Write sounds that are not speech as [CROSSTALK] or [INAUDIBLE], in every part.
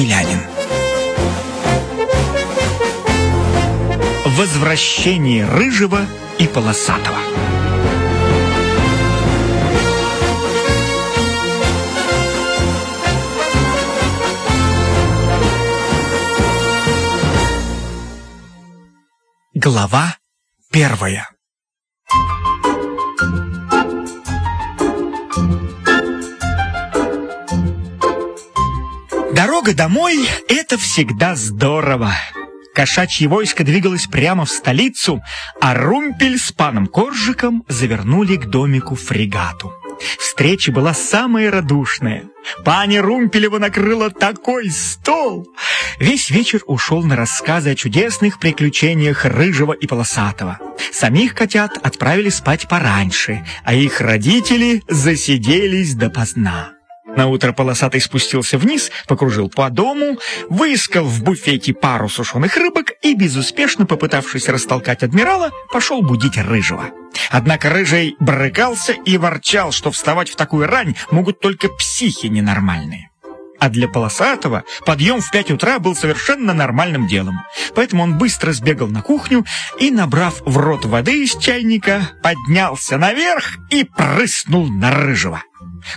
Белянин. Возвращение Рыжего и Полосатого. Глава первая Дорога домой — это всегда здорово. Кошачье войско двигалось прямо в столицу, а Румпель с паном Коржиком завернули к домику фрегату. Встреча была самая радушная. Паня Румпелева накрыла такой стол. Весь вечер ушел на рассказы о чудесных приключениях Рыжего и Полосатого. Самих котят отправили спать пораньше, а их родители засиделись допоздна. На утро полосатый спустился вниз, покружил по дому, выискал в буфете пару сушеных рыбок и, безуспешно попытавшись растолкать адмирала, пошел будить Рыжего. Однако Рыжий брыкался и ворчал, что вставать в такую рань могут только психи ненормальные. А для Полосатого подъем в пять утра был совершенно нормальным делом. Поэтому он быстро сбегал на кухню и, набрав в рот воды из чайника, поднялся наверх и прыснул на Рыжего.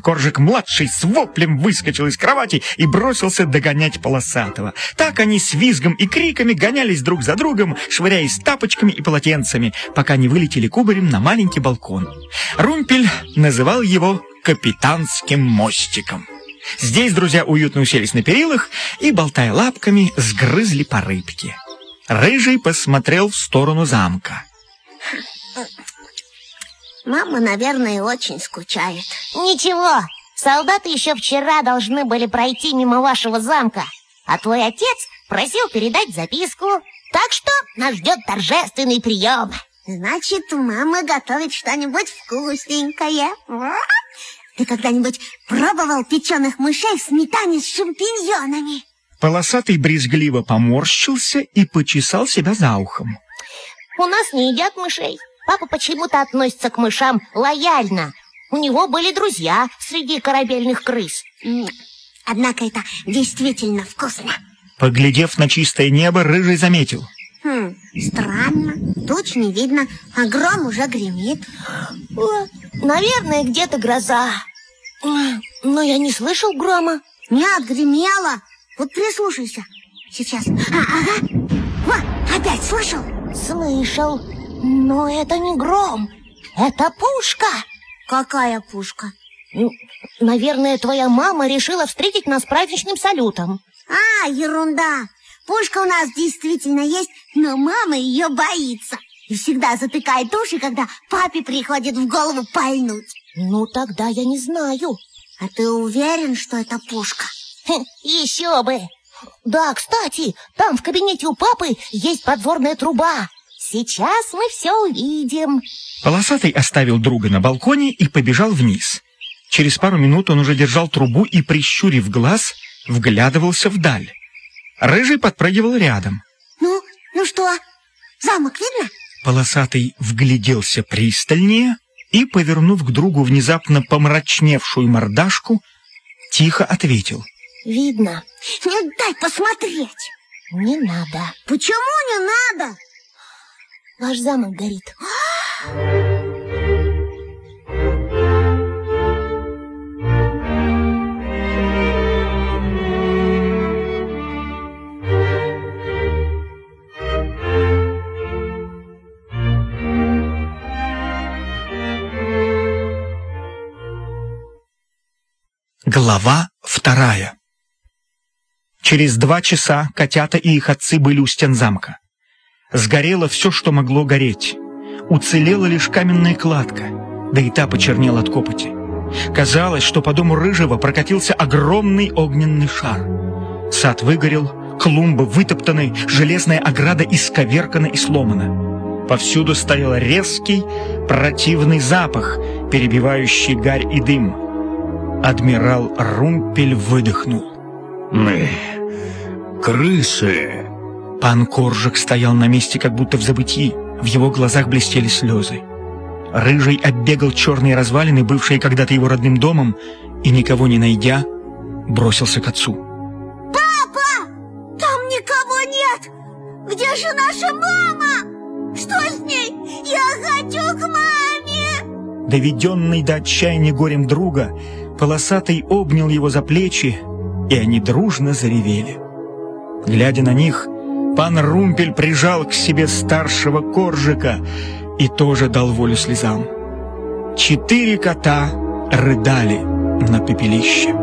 Коржик-младший с воплем выскочил из кровати и бросился догонять Полосатого. Так они с визгом и криками гонялись друг за другом, швыряясь тапочками и полотенцами, пока не вылетели кубарем на маленький балкон. Румпель называл его «капитанским мостиком». Здесь друзья уютно уселись на перилах и, болтая лапками, сгрызли по рыбке. Рыжий посмотрел в сторону замка. Мама, наверное, очень скучает. Ничего, солдаты еще вчера должны были пройти мимо вашего замка, а твой отец просил передать записку. Так что нас ждет торжественный прием. Значит, мама готовит что-нибудь вкусненькое. Ты когда-нибудь пробовал печеных мышей в сметане с шампиньонами? Полосатый брезгливо поморщился и почесал себя за ухом. У нас не едят мышей. Папа почему-то относится к мышам лояльно. У него были друзья среди корабельных крыс. Однако это действительно вкусно. Поглядев на чистое небо, Рыжий заметил. Хм, странно. Туч не видно, а гром уже гремит. О, наверное, где-то гроза. Но я не слышал грома. Нет, гремело. Вот прислушайся. Сейчас. А, ага. Вот, опять слышал? Слышал. Но это не гром. Это пушка. Какая пушка? Наверное, твоя мама решила встретить нас праздничным салютом. А, ерунда. Пушка у нас действительно есть, но мама ее боится. И всегда затыкает уши, когда папе приходит в голову пальнуть. Ну, тогда я не знаю. А ты уверен, что это пушка? Еще бы! Да, кстати, там в кабинете у папы есть подзорная труба. Сейчас мы все увидим. Полосатый оставил друга на балконе и побежал вниз. Через пару минут он уже держал трубу и, прищурив глаз, вглядывался вдаль. Рыжий подпрыгивал рядом. Ну, ну что, замок видно? Полосатый вгляделся пристальнее и, повернув к другу внезапно помрачневшую мордашку, тихо ответил. Видно. Не дай посмотреть. Не надо. Почему не надо? Ваш замок горит. Глава вторая Через два часа котята и их отцы были у стен замка. Сгорело все, что могло гореть. Уцелела лишь каменная кладка, да и та почернела от копоти. Казалось, что по дому Рыжего прокатился огромный огненный шар. Сад выгорел, клумбы вытоптаны, железная ограда исковеркана и сломана. Повсюду стоял резкий, противный запах, перебивающий гарь и дым. Адмирал Румпель выдохнул. «Мы... крысы!» Пан Коржик стоял на месте, как будто в забытии. В его глазах блестели слезы. Рыжий оббегал черные развалины, бывшие когда-то его родным домом, и, никого не найдя, бросился к отцу. «Папа!» Где же наша мама? Что с ней? Я хочу к маме! Доведенный до отчаяния горем друга, полосатый обнял его за плечи, и они дружно заревели. Глядя на них, пан Румпель прижал к себе старшего коржика и тоже дал волю слезам. Четыре кота рыдали на пепелище.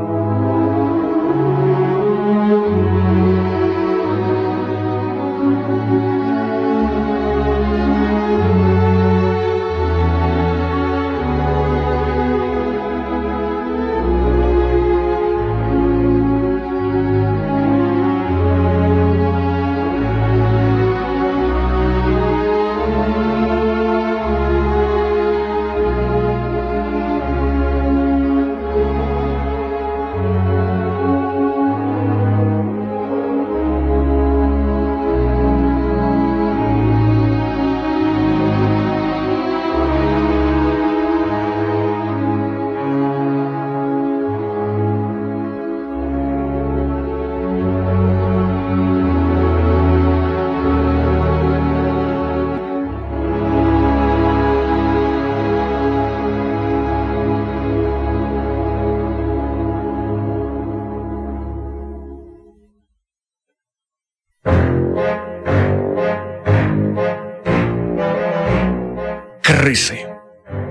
Крысы.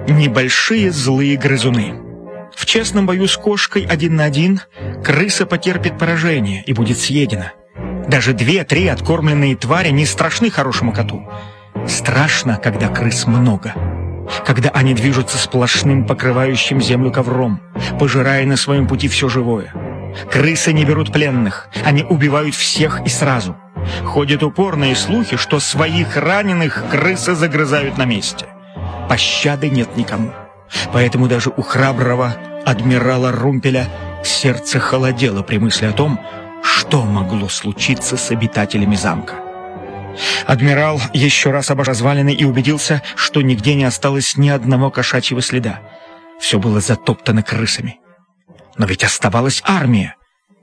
Небольшие злые грызуны. В честном бою с кошкой один на один крыса потерпит поражение и будет съедена. Даже две-три откормленные твари не страшны хорошему коту. Страшно, когда крыс много. Когда они движутся сплошным покрывающим землю ковром, пожирая на своем пути все живое. Крысы не берут пленных, они убивают всех и сразу. Ходят упорные слухи, что своих раненых крысы загрызают на месте пощады нет никому. Поэтому даже у храброго адмирала Румпеля сердце холодело при мысли о том, что могло случиться с обитателями замка. Адмирал еще раз обошел развалины и убедился, что нигде не осталось ни одного кошачьего следа. Все было затоптано крысами. Но ведь оставалась армия.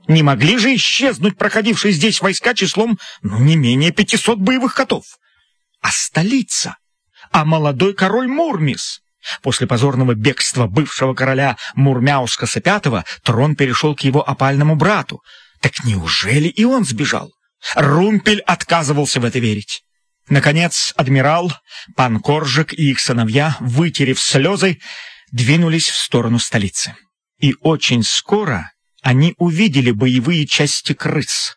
Не могли же исчезнуть проходившие здесь войска числом, ну, не менее 500 боевых котов. А столица? А молодой король Мурмис. После позорного бегства бывшего короля Мурмяускаса V трон перешел к его опальному брату. Так неужели и он сбежал? Румпель отказывался в это верить. Наконец, адмирал, пан Коржик и их сыновья, вытерев слезы, двинулись в сторону столицы. И очень скоро они увидели боевые части крыс.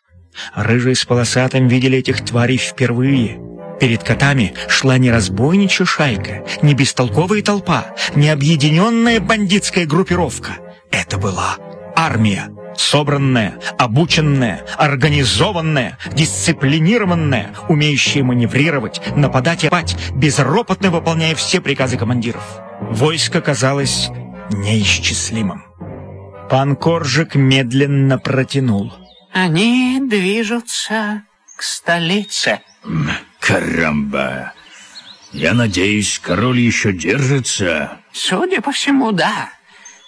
Рыжие с полосатым видели этих тварей впервые — Перед котами шла не разбойничья шайка, не бестолковая толпа, не объединенная бандитская группировка. Это была армия, собранная, обученная, организованная, дисциплинированная, умеющая маневрировать, нападать и пать, безропотно выполняя все приказы командиров. Войско казалось неисчислимым. Пан Коржик медленно протянул. «Они движутся к столице». Карамба! Я надеюсь, король еще держится? Судя по всему, да.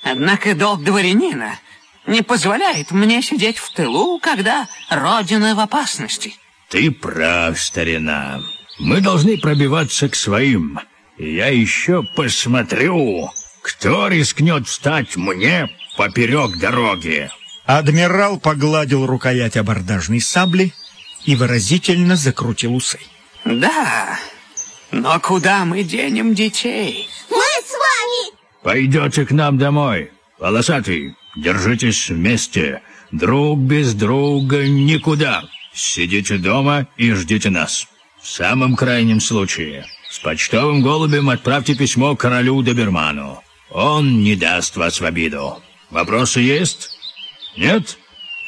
Однако долг дворянина не позволяет мне сидеть в тылу, когда родина в опасности. Ты прав, старина. Мы должны пробиваться к своим. я еще посмотрю, кто рискнет встать мне поперек дороги. Адмирал погладил рукоять абордажной сабли и выразительно закрутил усы. Да, но куда мы денем детей? Мы с вами! Пойдете к нам домой. Полосатый, держитесь вместе. Друг без друга никуда. Сидите дома и ждите нас. В самом крайнем случае, с почтовым голубем отправьте письмо королю Доберману. Он не даст вас в обиду. Вопросы есть? Нет?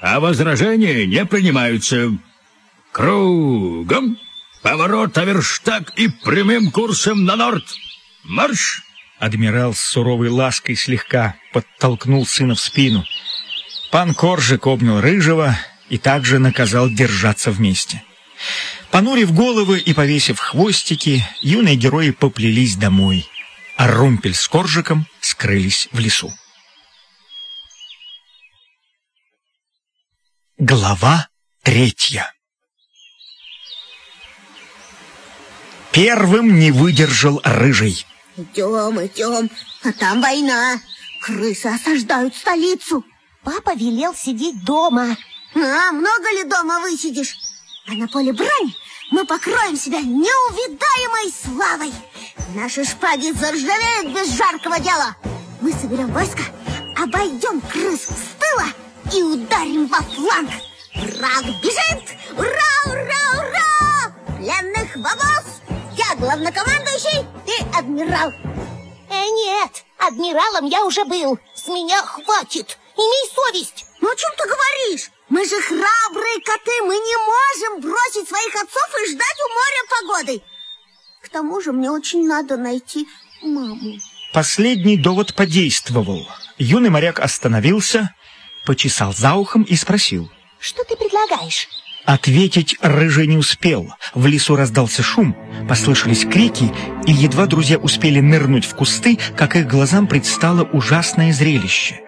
А возражения не принимаются. Кругом Поворот Аверштаг и прямым курсом на норд. Марш!» Адмирал с суровой лаской слегка подтолкнул сына в спину. Пан Коржик обнял Рыжего и также наказал держаться вместе. Понурив головы и повесив хвостики, юные герои поплелись домой, а Румпель с Коржиком скрылись в лесу. Глава третья Первым не выдержал Рыжий. Идем, идем, а там война. Крысы осаждают столицу. Папа велел сидеть дома. А много ли дома высидишь? А на поле брани мы покроем себя неувидаемой славой. Наши шпаги заржавеют без жаркого дела. Мы соберем войско, обойдем крыс с тыла и ударим во фланг. Враг бежит! Ура, ура, ура! Пленных бабос! Я главнокомандующий, ты адмирал. Э, нет, адмиралом я уже был. С меня хватит. Имей совесть. Ну о чем ты говоришь? Мы же храбрые коты, мы не можем бросить своих отцов и ждать у моря погоды. К тому же мне очень надо найти маму. Последний довод подействовал. Юный моряк остановился, почесал за ухом и спросил. Что ты предлагаешь? Ответить Рыжий не успел. В лесу раздался шум, послышались крики, и едва друзья успели нырнуть в кусты, как их глазам предстало ужасное зрелище.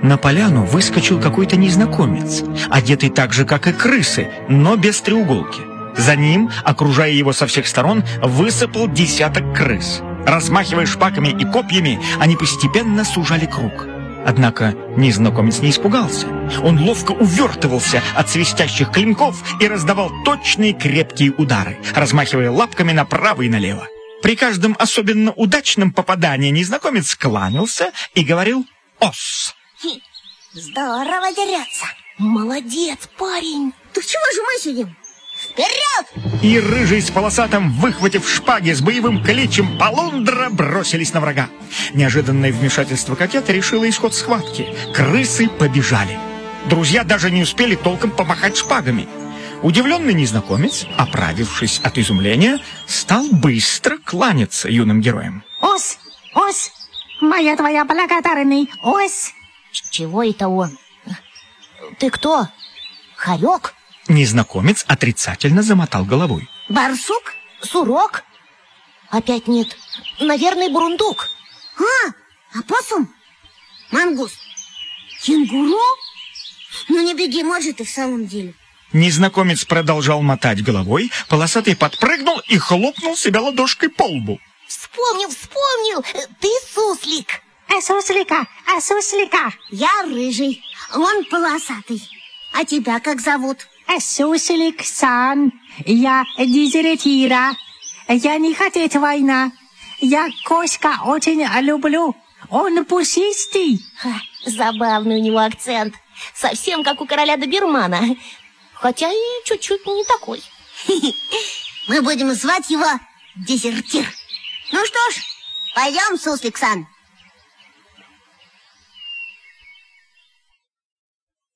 На поляну выскочил какой-то незнакомец, одетый так же, как и крысы, но без треуголки. За ним, окружая его со всех сторон, высыпал десяток крыс. Размахивая шпаками и копьями, они постепенно сужали круг. Однако незнакомец не испугался. Он ловко увертывался от свистящих клинков и раздавал точные крепкие удары, размахивая лапками направо и налево. При каждом особенно удачном попадании незнакомец кланялся и говорил «Ос!». Здорово дерется. Молодец, парень. Так чего же мы сидим? Вперед! И рыжий с полосатым, выхватив шпаги с боевым кличем полундра, бросились на врага. Неожиданное вмешательство котята решило исход схватки. Крысы побежали. Друзья даже не успели толком помахать шпагами. Удивленный незнакомец, оправившись от изумления, стал быстро кланяться юным героям. Ось, ось, моя твоя благодарный ось. Чего это он? Ты кто? Хорек? Незнакомец отрицательно замотал головой. Барсук? Сурок? Опять нет. Наверное, бурундук. А, опоссум? Мангус? Кенгуру? Ну не беги, может, и в самом деле. Незнакомец продолжал мотать головой, полосатый подпрыгнул и хлопнул себя ладошкой по лбу. Вспомнил, вспомнил. Ты суслик. А суслика, а суслика, Я рыжий, он полосатый. А тебя как зовут? А суслик сан. Я дезертира. Я не хотеть война. Я Коська очень люблю. Он пушистый. Ха, забавный у него акцент. Совсем как у короля Добермана. Хотя и чуть-чуть не такой. [LAUGHS] Мы будем звать его Дезертир. Ну что ж, пойдем, Суслик-сан.